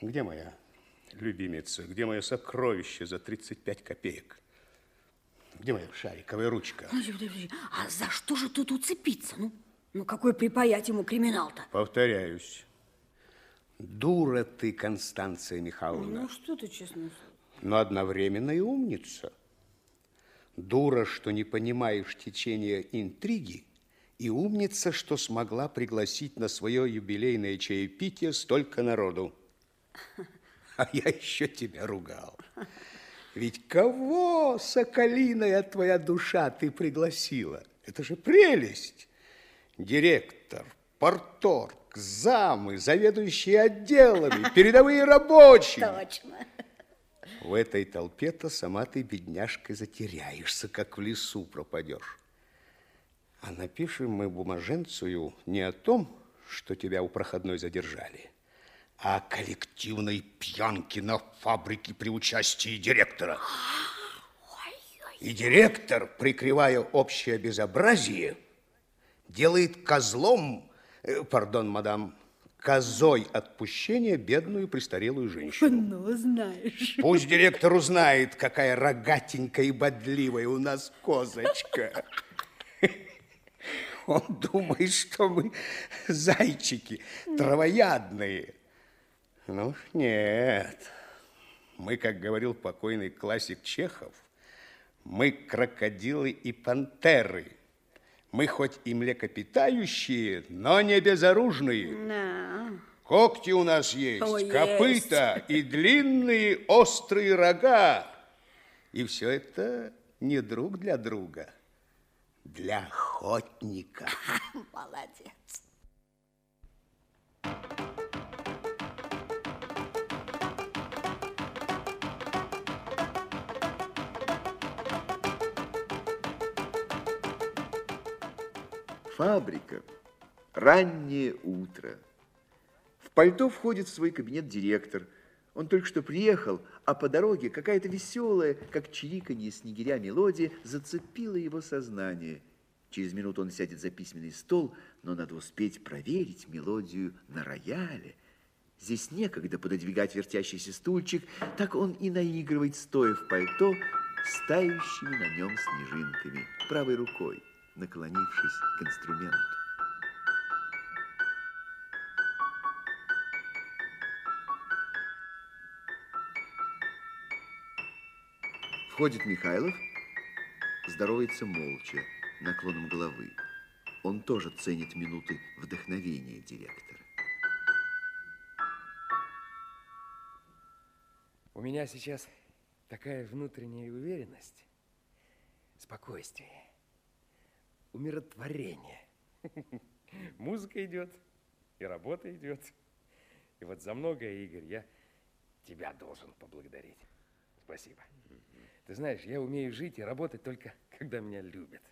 Где моя любимица? Где мое сокровище за 35 копеек? Где моя шариковая ручка? Подожди, подожди, а за что же тут уцепиться? Ну, ну какой припаять ему криминал-то? Повторяюсь. Дура ты, Констанция Михайловна. Ну, что ты, честно Но одновременно и умница. Дура, что не понимаешь течения интриги, и умница, что смогла пригласить на свое юбилейное чаепитие столько народу. А я еще тебя ругал. Ведь кого, соколиная твоя душа, ты пригласила? Это же прелесть. Директор, порторг, замы, заведующие отделами, передовые рабочие. Точно. В этой толпе-то сама ты, бедняжка, затеряешься, как в лесу пропадешь. А напишем мы бумаженцию не о том, что тебя у проходной задержали, о коллективной пьянке на фабрике при участии директора. И директор, прикрывая общее безобразие, делает козлом, э, пардон, мадам, козой отпущения бедную престарелую женщину. Ну, знаешь. Пусть директор узнает, какая рогатенькая и бодливая у нас козочка. Он думает, что мы зайчики, травоядные. Ну, нет. Мы, как говорил покойный классик Чехов, мы крокодилы и пантеры. Мы хоть и млекопитающие, но не безоружные. Да. Когти у нас есть, О, копыта и длинные острые рога. И все это не друг для друга, для охотника. Молодец. Фабрика. Раннее утро. В пальто входит в свой кабинет директор. Он только что приехал, а по дороге какая-то веселая, как чириканье снегиря мелодия, зацепила его сознание. Через минуту он сядет за письменный стол, но надо успеть проверить мелодию на рояле. Здесь некогда пододвигать вертящийся стульчик, так он и наигрывает, стоя в пальто, с тающими на нем снежинками, правой рукой, наклонившись к инструменту. Входит Михайлов, здоровается молча, наклоном головы. Он тоже ценит минуты вдохновения директора. У меня сейчас такая внутренняя уверенность, спокойствие, умиротворение. Музыка идет, и работа идет. И вот за многое, Игорь, я тебя должен поблагодарить. Спасибо. Ты знаешь, я умею жить и работать только, когда меня любят.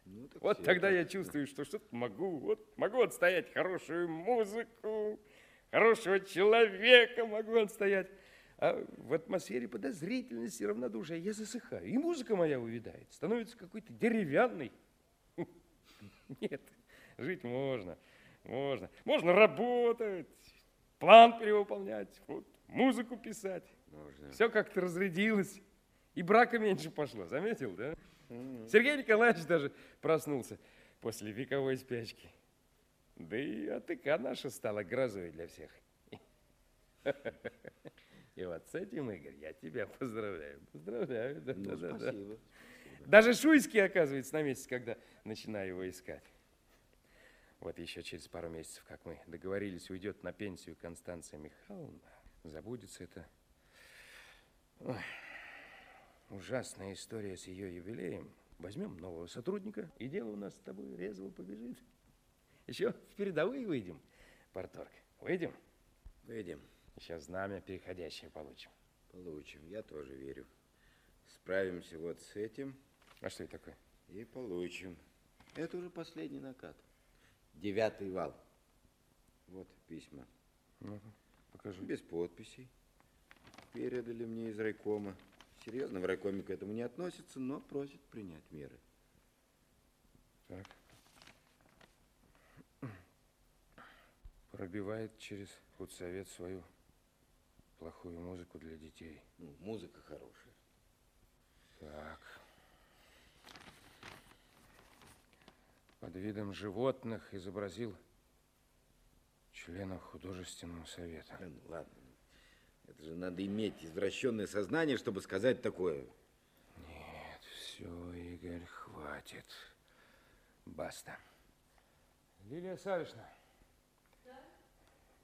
вот тогда я чувствую, что что-то могу. Вот могу отстоять хорошую музыку, хорошего человека могу отстоять. А в атмосфере подозрительности, равнодушия я засыхаю. И музыка моя увядает, становится какой-то деревянной. Нет, жить можно, можно. Можно работать, план перевыполнять, вот, музыку писать. Можно. Все как-то разрядилось. И брака меньше пошло, заметил, да? Сергей Николаевич даже проснулся после вековой спячки. Да и АТК наша стала грозой для всех. И вот с этим, Игорь, я тебя поздравляю. Поздравляю. Да, Ну, да, да, да. Даже Шуйский, оказывается, на месяц, когда начинаю его искать. Вот еще через пару месяцев, как мы договорились, уйдет на пенсию Констанция Михайловна. Забудется это ой, ужасная история с ее юбилеем. Возьмем нового сотрудника, и дело у нас с тобой резво побежит. Еще в передовые выйдем, Порторг. Выйдем? Выйдем. Еще знамя переходящее получим. Получим. Я тоже верю. Справимся вот с этим А что это такое? и получим. Это уже последний накат. Девятый вал. Вот письма. Ну-ка, покажи. Без подписей. Передали мне из райкома. Серьезно, в райкоме к этому не относятся, но просят принять меры. Так. Пробивает через худсовет свою плохую музыку для детей. Ну, музыка хорошая. Так. Под видом животных изобразил членов художественного совета. Да ну ладно. Это же надо иметь извращенное сознание, чтобы сказать такое. Нет, все, Игорь, хватит. Баста. Лилия Савишна.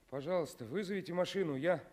Пожалуйста, вызовите машину. Я